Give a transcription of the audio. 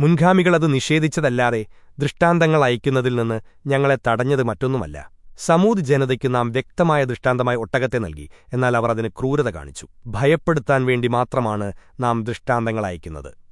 മുൻഗാമികളത് നിഷേധിച്ചതല്ലാതെ ദൃഷ്ടാന്തങ്ങൾ അയക്കുന്നതിൽ നിന്ന് ഞങ്ങളെ തടഞ്ഞത് മറ്റൊന്നുമല്ല. സമൂത് ജനതയ്ക്ക് നാം വ്യക്തമായ ദൃഷ്ടാന്തമായി ഒട്ടകത്തെ നൽകി. എന്നാൽ അവർ അതിന് ക്രൂരത കാണിച്ചു. ഭയപ്പെടുത്താൻ വേണ്ടി മാത്രമാണ് നാം ദൃഷ്ടാന്തങ്ങൾ അയക്കുന്നത്.